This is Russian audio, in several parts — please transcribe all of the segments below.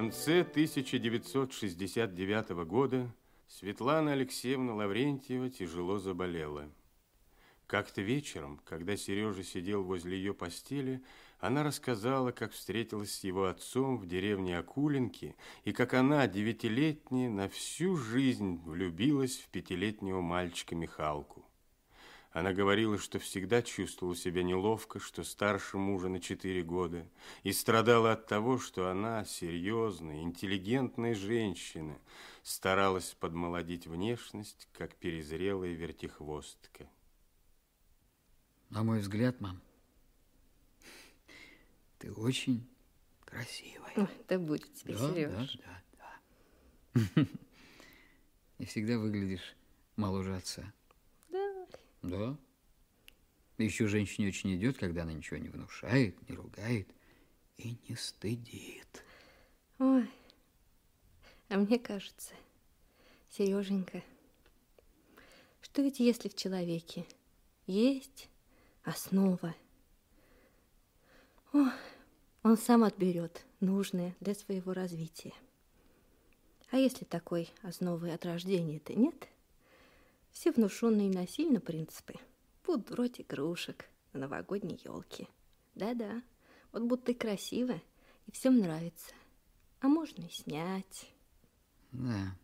Конце 1969 года Светлана Алексеевна Лаврентьева тяжело заболела. Как-то вечером, когда Сережа сидел возле ее постели, она рассказала, как встретилась с его отцом в деревне Акулинки, и как она, девятилетняя, на всю жизнь влюбилась в пятилетнего мальчика Михалку. Она говорила, что всегда чувствовала себя неловко, что старше мужа на четыре года, и страдала от того, что она, серьезная, интеллигентная женщина, старалась подмолодить внешность, как перезрелая вертихвостка. На мой взгляд, мам, ты очень красивая. Ой, да будет тебе, да, Сереж. Да, да, да. И всегда выглядишь моложе отца. Да. Еще женщине очень идет, когда она ничего не внушает, не ругает и не стыдит. Ой, а мне кажется, Сереженька, что ведь если в человеке есть основа, о, он сам отберет нужное для своего развития. А если такой основы от рождения-то нет – все внушенные насильно принципы будут вроде игрушек на новогодней елке. Да-да, вот будто и красиво, и всем нравится. А можно и снять. Да.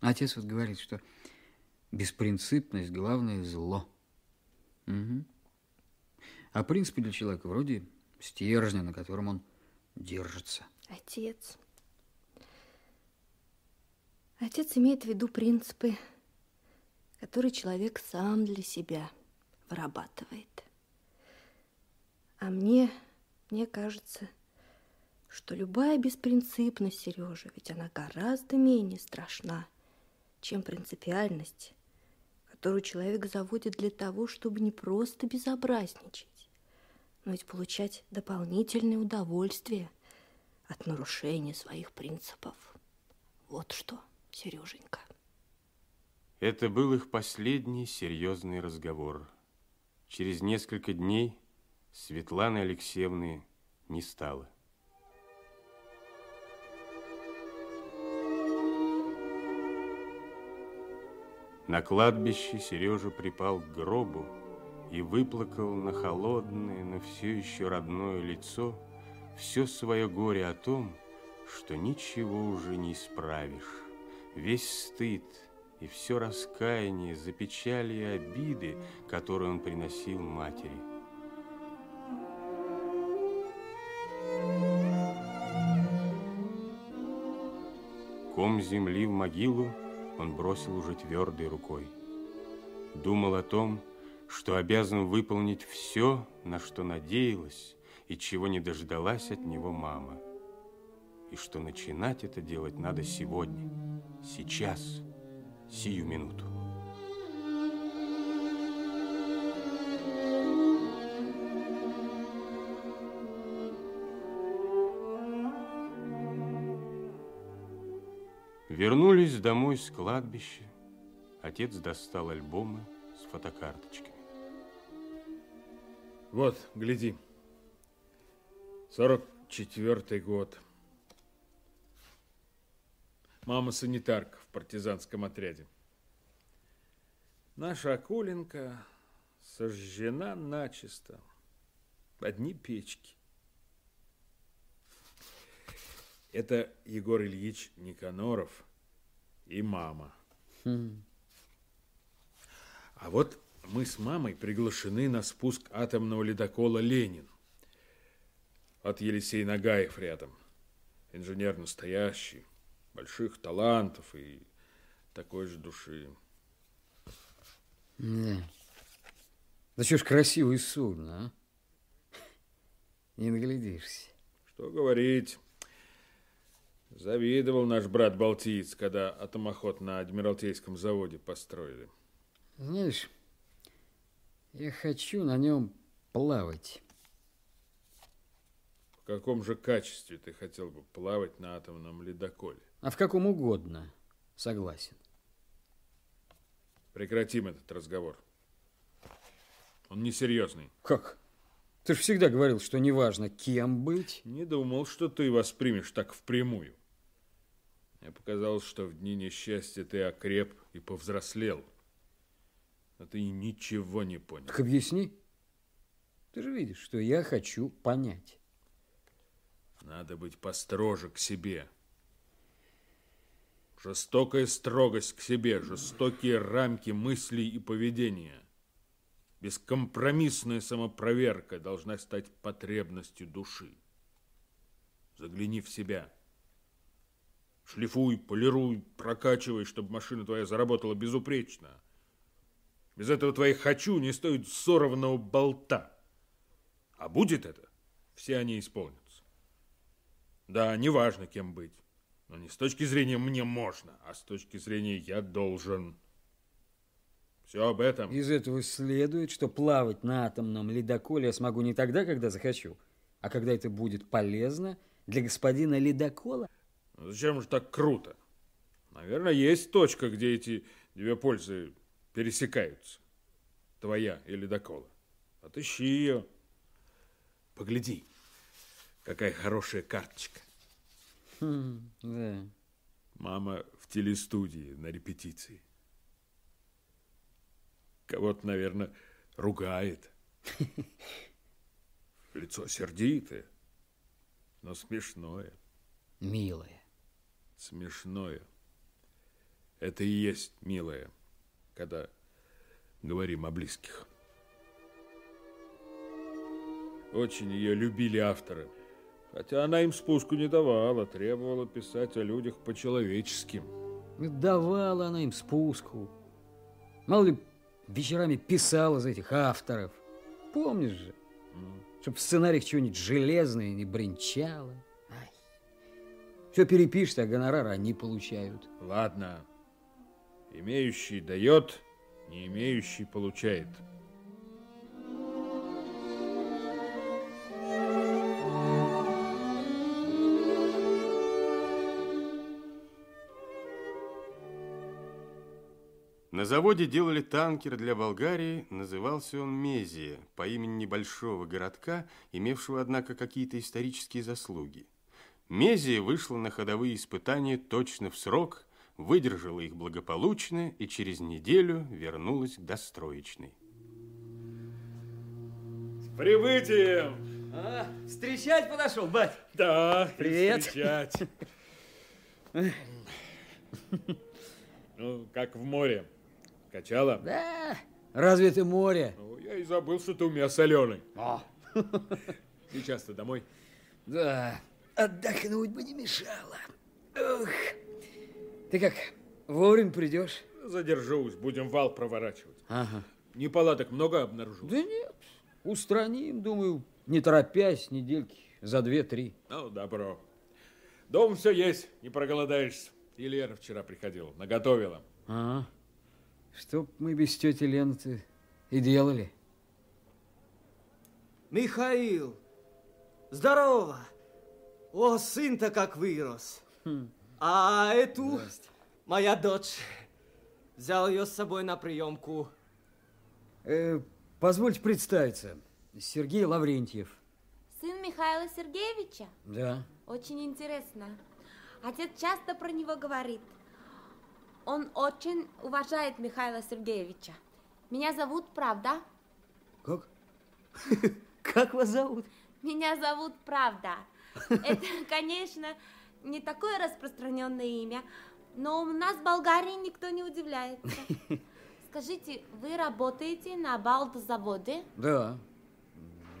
Отец вот говорит, что беспринципность – главное зло. Угу. А принципы для человека вроде стержня, на котором он держится. Отец. Отец имеет в виду принципы который человек сам для себя вырабатывает. А мне, мне кажется, что любая беспринципность, Сережа, ведь она гораздо менее страшна, чем принципиальность, которую человек заводит для того, чтобы не просто безобразничать, но ведь получать дополнительное удовольствие от нарушения своих принципов. Вот что, Сереженька. Это был их последний серьезный разговор. Через несколько дней Светланы Алексеевны не стало. На кладбище Сережа припал к гробу и выплакал на холодное, но все еще родное лицо все свое горе о том, что ничего уже не исправишь. Весь стыд – и все раскаяние за печали и обиды, которые он приносил матери. Ком земли в могилу он бросил уже твердой рукой. Думал о том, что обязан выполнить все, на что надеялась и чего не дождалась от него мама. И что начинать это делать надо сегодня, сейчас – сию минуту. Вернулись домой с кладбища. Отец достал альбомы с фотокарточками. Вот, гляди. 44-й год. Мама санитарка партизанском отряде. Наша Акуленко сожжена начисто. Одни печки. Это Егор Ильич Никаноров и мама. Хм. А вот мы с мамой приглашены на спуск атомного ледокола «Ленин». От Елисей Нагаев рядом. Инженер настоящий больших талантов и такой же души. Да. Да что ж красивое судно, а? Не наглядишься. Что говорить. Завидовал наш брат Балтиец, когда атомоход на Адмиралтейском заводе построили. Знаешь, я хочу на нем плавать. В каком же качестве ты хотел бы плавать на атомном ледоколе? А в каком угодно. Согласен. Прекратим этот разговор. Он несерьезный. Как? Ты же всегда говорил, что неважно, кем быть. Не думал, что ты воспримешь так впрямую. Мне показалось, что в дни несчастья ты окреп и повзрослел. А ты ничего не понял. Так объясни. Ты же видишь, что я хочу понять. Надо быть построже к себе. Жестокая строгость к себе, жестокие рамки мыслей и поведения. Бескомпромиссная самопроверка должна стать потребностью души. Загляни в себя. Шлифуй, полируй, прокачивай, чтобы машина твоя заработала безупречно. Без этого твоих «хочу» не стоит сорванного болта. А будет это, все они исполнятся. Да, неважно, кем быть. Но не с точки зрения «мне можно», а с точки зрения «я должен». Все об этом. Из этого следует, что плавать на атомном ледоколе я смогу не тогда, когда захочу, а когда это будет полезно для господина ледокола. Ну, зачем же так круто? Наверное, есть точка, где эти две пользы пересекаются. Твоя и ледокола. Отыщи ее. Погляди, какая хорошая карточка. Хм, да. Мама в телестудии на репетиции. Кого-то, наверное, ругает. Лицо сердитое, но смешное. Милое. Смешное. Это и есть милое, когда говорим о близких. Очень ее любили авторы. Хотя она им спуску не давала, требовала писать о людях по-человеческим. Давала она им спуску. Мало ли, вечерами писала за этих авторов. Помнишь же? Чтоб в сценариях чего-нибудь железное не бренчало. Ай. Все перепишешь, а гонорар они получают. Ладно. Имеющий дает, не имеющий получает. На заводе делали танкер для Болгарии, назывался он Мезия, по имени небольшого городка, имевшего, однако, какие-то исторические заслуги. Мезия вышла на ходовые испытания точно в срок, выдержала их благополучно и через неделю вернулась к достроечной. С прибытием! А, встречать подошел, бать. Да, Привет. встречать. Ну, как в море. Качала? Да, разве это море? Ну, я и забыл, что ты у меня соленый. О, Сейчас ты домой. да, отдохнуть бы не мешало. Ух. Ты как, вовремя придешь? Задержусь, будем вал проворачивать. Ага. Неполадок много обнаружил? Да нет, устраним, думаю, не торопясь, недельки за две-три. Ну, добро. Дом все есть, не проголодаешься. И Лера вчера приходила, наготовила. Ага. Что б мы без тети Лены и делали? Михаил, здорово. О, сын-то как вырос. А эту, моя дочь, взял ее с собой на приемку. Э, позвольте представиться. Сергей Лаврентьев. Сын Михаила Сергеевича? Да. Очень интересно. Отец часто про него говорит. Он очень уважает Михаила Сергеевича. Меня зовут, правда? Как? Как вас зовут? Меня зовут Правда. Это, конечно, не такое распространенное имя, но у нас в Болгарии никто не удивляется. Скажите, вы работаете на балдозаводе? Да.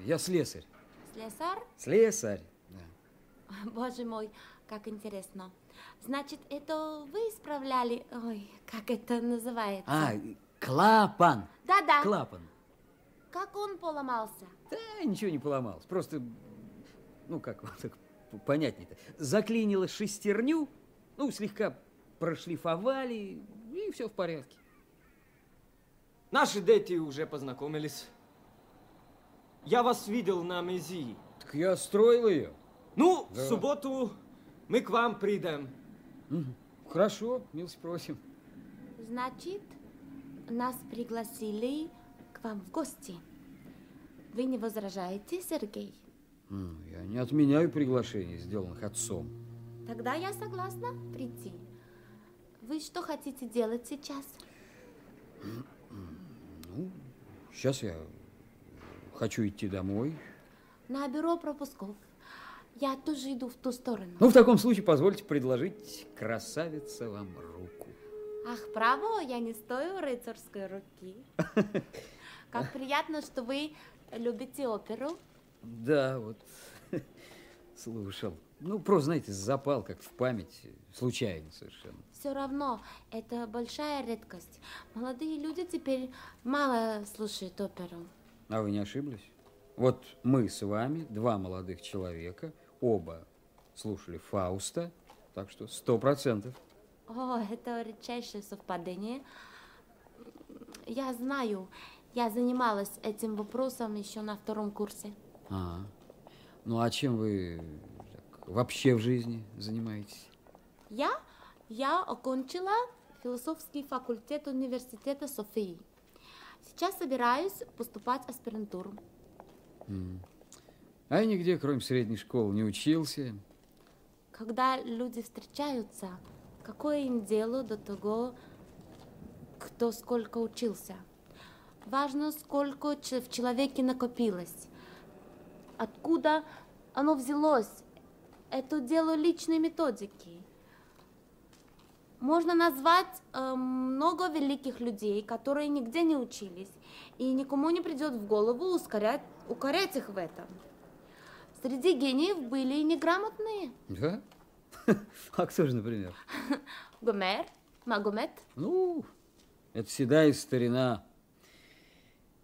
Я слесарь. Слесарь? Слесарь. Да. Боже мой, как интересно. Значит, это вы исправляли... Ой, как это называется? А, клапан. Да-да. Клапан. Как он поломался? Да, ничего не поломалось. Просто, ну как вам так понятнее-то. Заклинило шестерню, ну, слегка прошлифовали, и все в порядке. Наши дети уже познакомились. Я вас видел на Мези. Так я строил ее. Ну, Да. в субботу мы к вам придем. Хорошо, милость просим. Значит, нас пригласили к вам в гости. Вы не возражаете, Сергей? Я не отменяю приглашений, сделанных отцом. Тогда я согласна прийти. Вы что хотите делать сейчас? Ну, сейчас я хочу идти домой. На бюро пропусков. Я тоже иду в ту сторону. Ну, в таком случае позвольте предложить красавице вам руку. Ах, право, я не стою рыцарской руки. Как приятно, что вы любите оперу. Да, вот слушал. Ну, просто, знаете, запал, как в память, случайно совершенно. Все равно, это большая редкость. Молодые люди теперь мало слушают оперу. А вы не ошиблись? Вот мы с вами, два молодых человека, оба слушали Фауста, так что сто процентов. О, это редчайшее совпадение. Я знаю, я занималась этим вопросом еще на втором курсе. А, ну а чем вы так, вообще в жизни занимаетесь? Я? Я окончила философский факультет университета Софии. Сейчас собираюсь поступать в аспирантуру. А я нигде, кроме средней школы, не учился. Когда люди встречаются, какое им дело до того, кто сколько учился? Важно, сколько в человеке накопилось. Откуда оно взялось? Это дело личной методики. Можно назвать э, много великих людей, которые нигде не учились, и никому не придет в голову ускорять, укорять их в этом. Среди гениев были и неграмотные. Да? А кто же, например? Гомер, Магомед. Ну, это всегда из старина.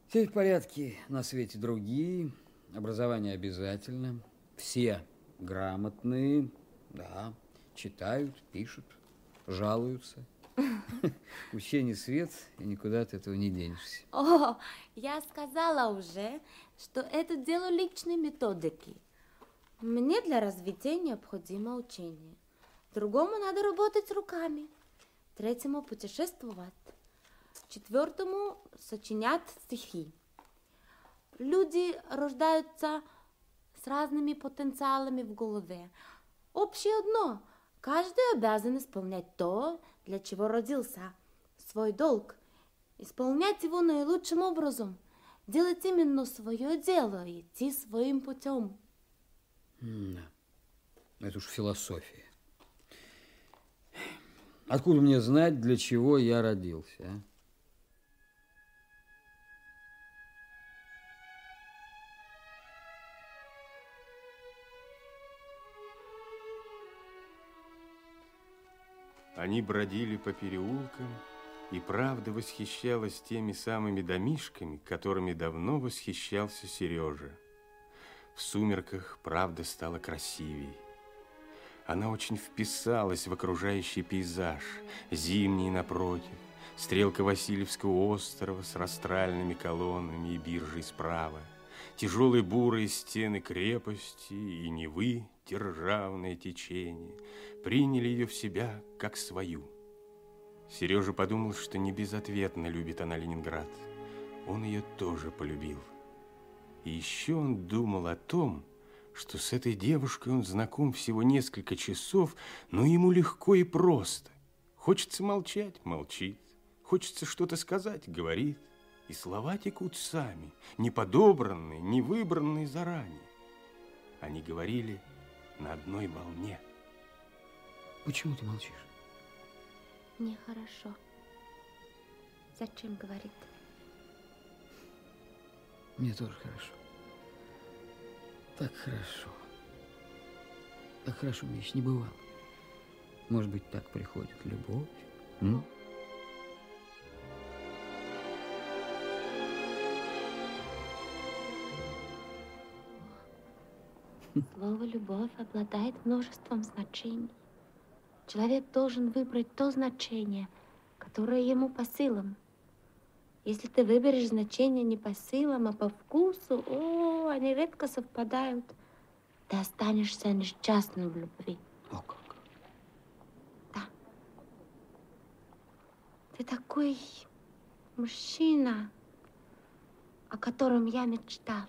Теперь порядки на свете другие, образование обязательно. Все грамотные, да, читают, пишут, жалуются. Учение свет, и никуда от этого не денешься. О, я сказала уже, что это дело личной методики. Мне для развития необходимо учение. Другому надо работать руками. Третьему путешествовать. Четвертому сочинять стихи. Люди рождаются с разными потенциалами в голове. Общее одно – Каждый обязан исполнять то, для чего родился, свой долг, исполнять его наилучшим образом, делать именно свое дело, идти своим путем. Да. Это уж философия. Откуда мне знать, для чего я родился, а? Они бродили по переулкам, и правда восхищалась теми самыми домишками, которыми давно восхищался Сережа. В сумерках правда стала красивей. Она очень вписалась в окружающий пейзаж, зимний напротив, стрелка Васильевского острова с растральными колоннами и биржей справа, тяжелые бурые стены крепости и Невы, державное течение, приняли ее в себя как свою. Сережа подумал, что не безответно любит она Ленинград. Он ее тоже полюбил. И еще он думал о том, что с этой девушкой он знаком всего несколько часов, но ему легко и просто. Хочется молчать – молчит. Хочется что-то сказать – говорит. И слова текут сами, не подобранные, не выбранные заранее. Они говорили – на одной волне. Почему ты молчишь? Нехорошо. Зачем говорит? Мне тоже хорошо. Так хорошо. Так хорошо мне еще не бывало. Может быть, так приходит любовь? М? Слово «любовь» обладает множеством значений. Человек должен выбрать то значение, которое ему по силам. Если ты выберешь значение не по силам, а по вкусу, о, они редко совпадают, ты останешься несчастным в любви. О, как. Да. Ты такой мужчина, о котором я мечтала.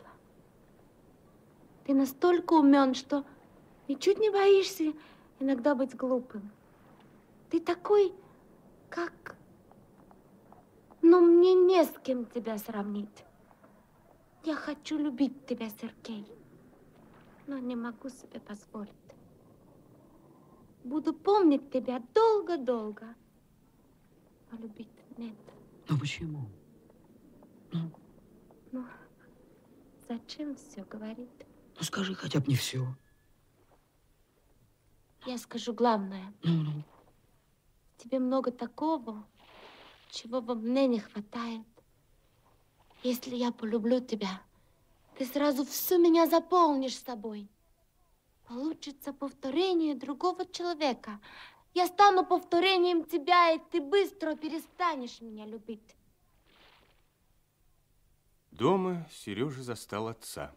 Ты настолько умен, что ничуть не боишься иногда быть глупым. Ты такой, как... Ну, мне не с кем тебя сравнить. Я хочу любить тебя, Сергей, но не могу себе позволить. Буду помнить тебя долго-долго, а любить нет. Ну почему? Ну, Ну, зачем все говорить? Ну скажи хотя бы не все. Я скажу главное. Ну, ну. Тебе много такого, чего во мне не хватает. Если я полюблю тебя, ты сразу всю меня заполнишь собой. Получится повторение другого человека. Я стану повторением тебя, и ты быстро перестанешь меня любить. Дома Сережа застал отца.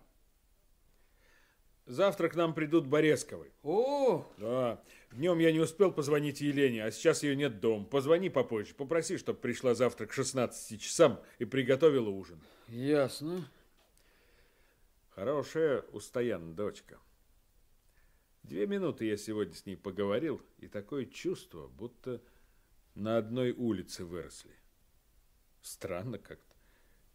Завтра к нам придут Боресковы. О, Да, днем я не успел позвонить Елене, а сейчас ее нет дома. Позвони попозже, попроси, чтобы пришла завтра к 16 часам и приготовила ужин. ясно. Хорошая у Стоян дочка. Две минуты я сегодня с ней поговорил, и такое чувство, будто на одной улице выросли. Странно как-то.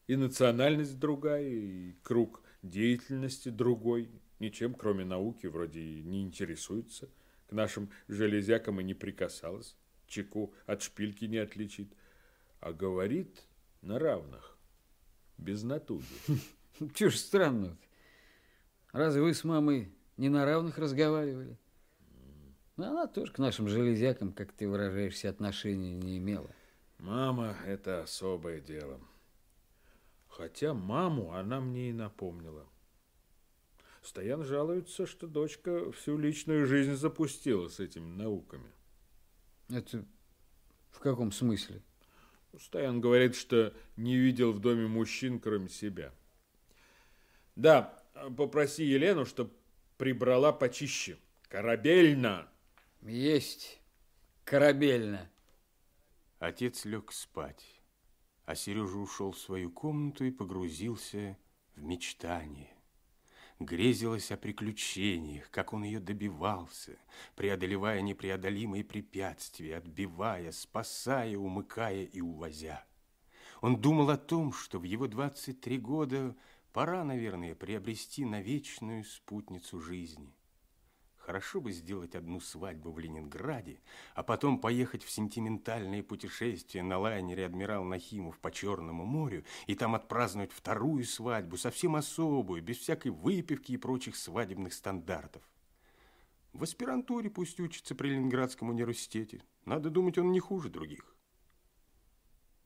И национальность другая, и круг деятельности другой. Ничем, кроме науки, вроде и не интересуется. К нашим железякам и не прикасалась. Чеку от шпильки не отличит. А говорит на равных, без натуги. Чего ж странно Разве вы с мамой не на равных разговаривали? Ну, она тоже к нашим железякам, как ты выражаешься, отношения не имела. Мама – это особое дело. Хотя маму она мне и напомнила. Стоян жалуется, что дочка всю личную жизнь запустила с этими науками. Это в каком смысле? Стоян говорит, что не видел в доме мужчин, кроме себя. Да, попроси Елену, чтоб прибрала почище. Корабельно. Есть. Корабельно. Отец лег спать, а Сережа ушел в свою комнату и погрузился в мечтание. Грезилось о приключениях, как он ее добивался, преодолевая непреодолимые препятствия, отбивая, спасая, умыкая и увозя. Он думал о том, что в его 23 года пора, наверное, приобрести навечную спутницу жизни. Хорошо бы сделать одну свадьбу в Ленинграде, а потом поехать в сентиментальное путешествие на лайнере «Адмирал Нахимов» по Черному морю и там отпраздновать вторую свадьбу, совсем особую, без всякой выпивки и прочих свадебных стандартов. В аспирантуре пусть учится при Ленинградском университете. Надо думать, он не хуже других.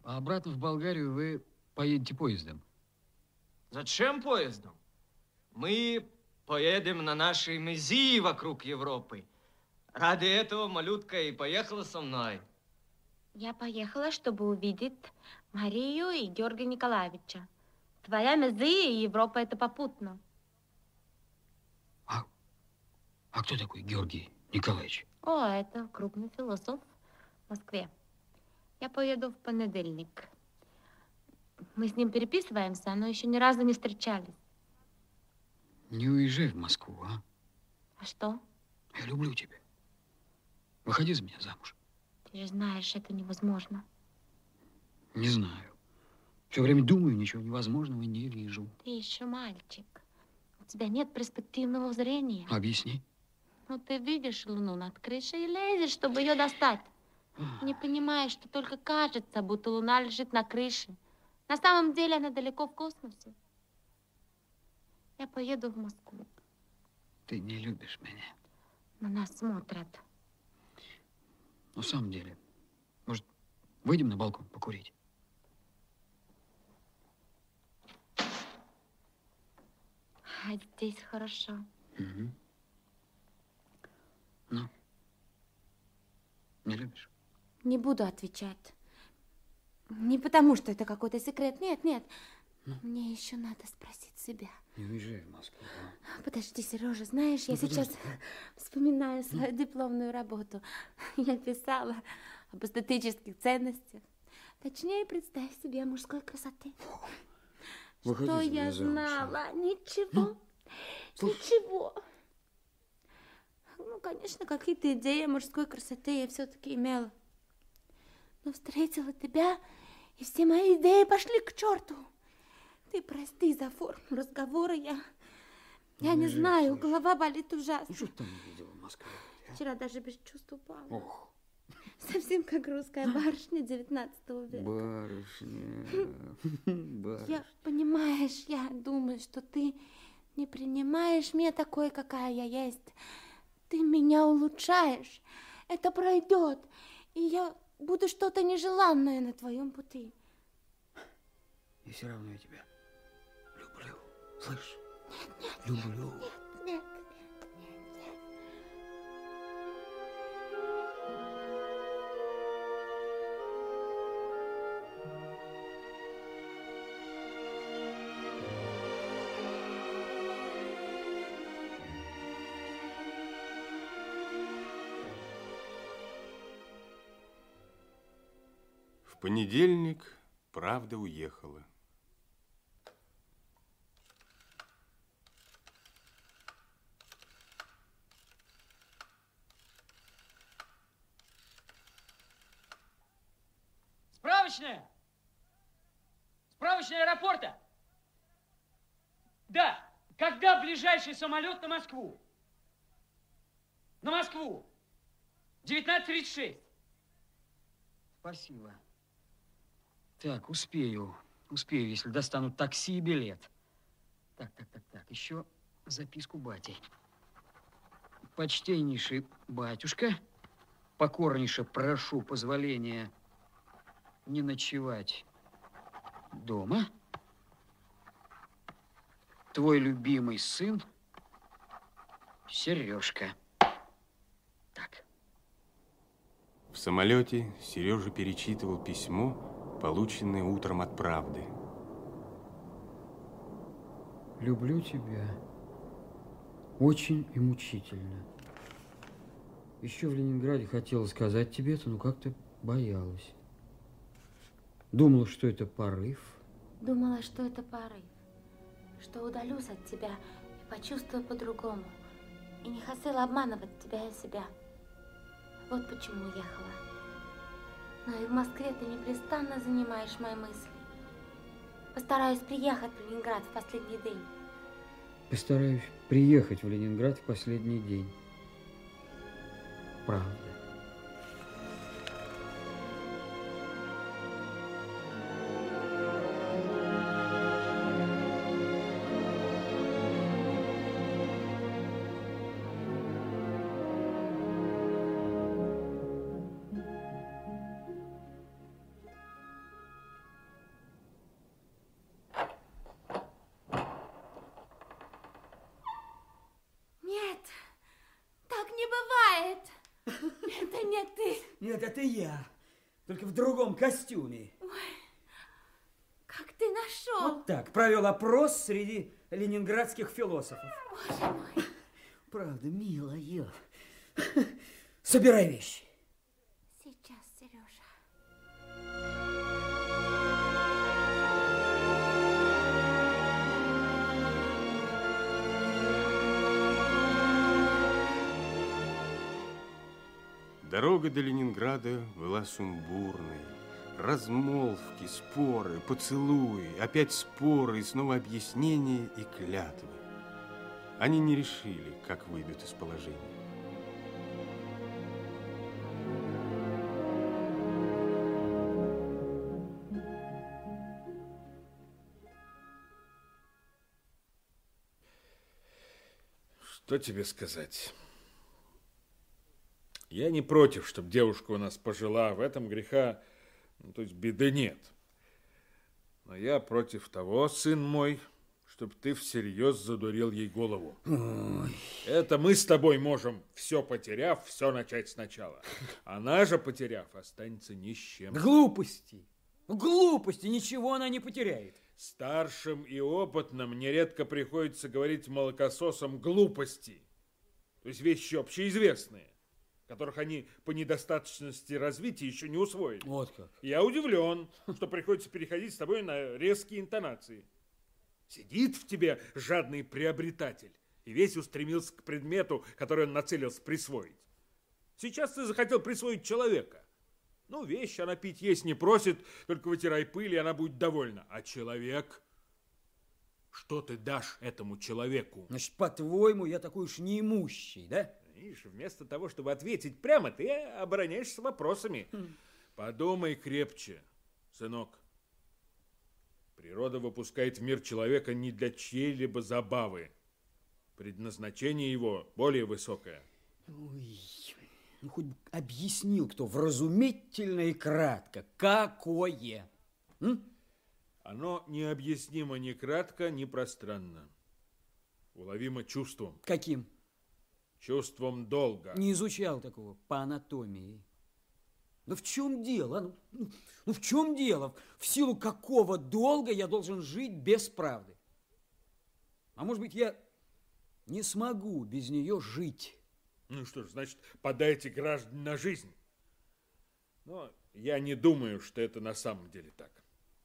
А обратно в Болгарию вы поедете поездом. Зачем поездом? Мы поедем на нашей мези вокруг Европы. Ради этого малютка и поехала со мной. Я поехала, чтобы увидеть Марию и Георгия Николаевича. Твоя мезы и Европа это попутно. А, а кто такой Георгий Николаевич? О, это крупный философ в Москве. Я поеду в понедельник. Мы с ним переписываемся, но еще ни разу не встречались. Не уезжай в Москву, а? А что? Я люблю тебя. Выходи за меня замуж. Ты же знаешь, это невозможно. Не знаю. Все время думаю, ничего невозможного не вижу. Ты еще мальчик. У тебя нет перспективного зрения. Объясни. Ну, ты видишь луну над крышей и лезешь, чтобы ее достать. Не понимаешь, что только кажется, будто луна лежит на крыше. На самом деле она далеко в космосе. Я поеду в Москву. Ты не любишь меня. На нас смотрят. Ну, в самом деле. Может, выйдем на балкон покурить? А здесь хорошо. Угу. Ну, не любишь? Не буду отвечать. Не потому, что это какой-то секрет. Нет, нет. Мне еще надо спросить себя. Не уезжай в Москву. а? Подожди, Сережа, знаешь, я сейчас вспоминаю свою дипломную работу. Я писала об эстетических ценностях. Точнее, представь себе мужской красоты. Выходи Что я замуж, а? знала? Ничего. Ничего. Ну, конечно, какие-то идеи мужской красоты я все-таки имела. Но встретила тебя, и все мои идеи пошли к черту. Ты прости за форму разговора, я... Я не знаю, голова болит ужасно. Ну, что ты там не видела в Москве? а? Вчера даже без чувств упала. Ох, Совсем как русская барышня 19 века. барышня, барышня. Я, понимаешь, я думаю, что ты не принимаешь меня такой, какая я есть. Ты меня улучшаешь. Это пройдет. И я буду что-то нежеланное на твоем пути. И все равно я тебя. Слышь? Люблю. Нет. В понедельник правда уехала. Справочная! Справочная аэропорта! Да, когда ближайший самолет на Москву? На Москву! 19.36. Спасибо. Так, успею. Успею, если достану такси и билет. Так, так, так, так. Еще записку бате. Почтеннейший батюшка, покорнейше прошу позволения не ночевать дома. Твой любимый сын Сережка. Так. В самолете Сережа перечитывал письмо, полученное утром от правды. Люблю тебя. Очень и мучительно. Еще в Ленинграде хотела сказать тебе это, но как-то боялась. Думала, что это порыв. Думала, что это порыв. Что удалюсь от тебя и почувствую по-другому. И не хотела обманывать тебя и себя. Вот почему уехала. Но и в Москве ты непрестанно занимаешь мои мысли. Постараюсь приехать в Ленинград в последний день. Постараюсь приехать в Ленинград в последний день. Правда. Костюме. Как ты нашел? Вот так. Провел опрос среди ленинградских философов. Боже мой. Правда, милая. Собирай вещи. Сейчас, Сережа. Дорога до Ленинграда была сумбурной. Размолвки, споры, поцелуи, опять споры, и снова объяснения и клятвы. Они не решили, как выйдут из положения. Что тебе сказать? Я не против, чтобы девушка у нас пожила. В этом греха, ну, то есть беды нет. Но я против того, сын мой, чтобы ты всерьез задурил ей голову. Это мы с тобой можем, все потеряв, все начать сначала. Она же, потеряв, останется ни с чем. Глупости. Глупости. Ничего она не потеряет. Старшим и опытным нередко приходится говорить молокососам глупости. То есть вещи общеизвестные, которых они по недостаточности развития еще не усвоили. Вот как. Я удивлен, что приходится переходить с тобой на резкие интонации. Сидит в тебе жадный приобретатель и весь устремился к предмету, который он нацелился присвоить. Сейчас ты захотел присвоить человека. Ну, вещь она пить есть не просит, только вытирай пыль, и она будет довольна. А человек... Что ты дашь этому человеку? Значит, по-твоему, я такой уж неимущий, да? Видишь, вместо того, чтобы ответить прямо, ты обороняешься вопросами. Хм. Подумай крепче, сынок. Природа выпускает в мир человека не для чьей-либо забавы. Предназначение его более высокое. Ой, ну хоть бы объяснил кто вразумительно и кратко, какое. М? Оно необъяснимо ни кратко, ни пространно. Уловимо чувством. Каким? Чувством долга. Не изучал такого по анатомии. Да в чем дело? Ну, ну, ну в чем дело? В силу какого долга я должен жить без правды? А может быть, я не смогу без нее жить? Ну что ж, значит, подайте граждан на жизнь. Но я не думаю, что это на самом деле так.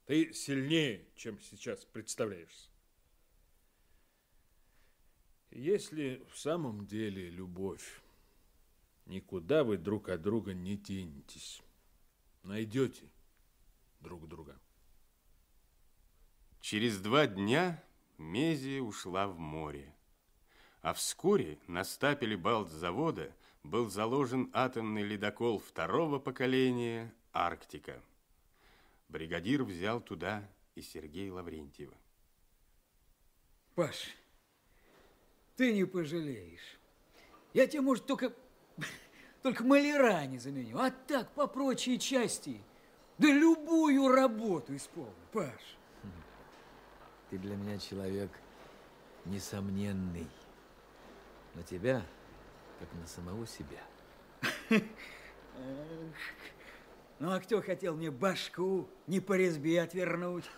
Ты сильнее, чем сейчас представляешься. Если в самом деле любовь, никуда вы друг от друга не тянетесь. Найдете друг друга. Через два дня Мезия ушла в море. А вскоре на стапеле Балтзавода был заложен атомный ледокол второго поколения «Арктика». Бригадир взял туда и Сергея Лаврентьева. Паш, ты не пожалеешь. Я тебе, может, только, только маляра не заменю, а так по прочей части. Да любую работу исполню, Паш. Ты для меня человек несомненный. На тебя, как на самого себя. Ну, а кто хотел мне башку не по резьбе отвернуть?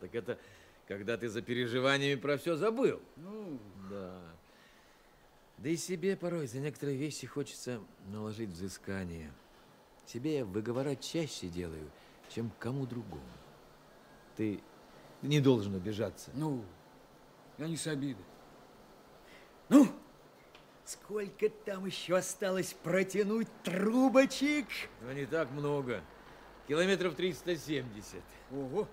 Так это когда ты за переживаниями про все забыл. Ну, да. Да и себе порой за некоторые вещи хочется наложить взыскание. Себе я выговора чаще делаю, чем кому другому. Ты не должен обижаться. Ну, я не с обиды. Ну, сколько там еще осталось протянуть трубочек? Ну, не так много. Километров 370. Ого,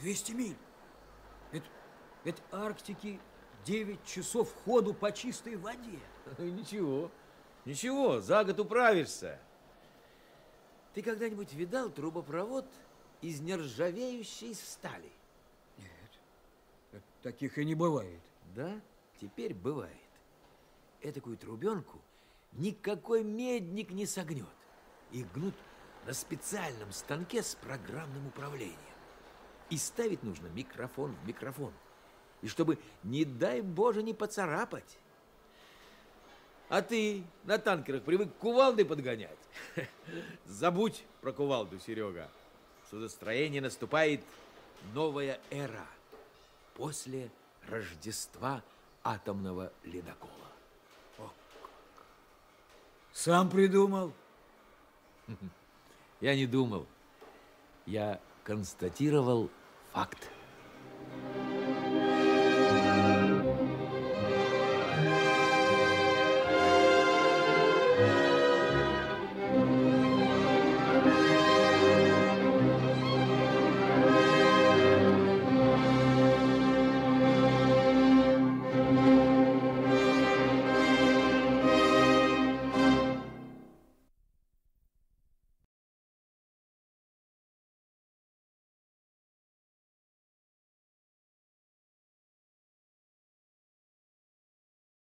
200 миль. Это, Арктики 9 часов ходу по чистой воде. Ничего, ничего, за год управишься. Ты когда-нибудь видал трубопровод из нержавеющей стали? Нет, таких и не бывает. Да? Теперь бывает. Этакую трубенку никакой медник не согнет. Их гнут на специальном станке с программным управлением. И ставить нужно микрофон в микрофон. И чтобы, не дай Боже, не поцарапать. А ты на танкерах привык кувалды подгонять? Забудь про кувалду, Серега. В судостроении наступает новая эра. После Рождества атомного ледокола. О, Сам придумал? Я не думал. Я констатировал факт.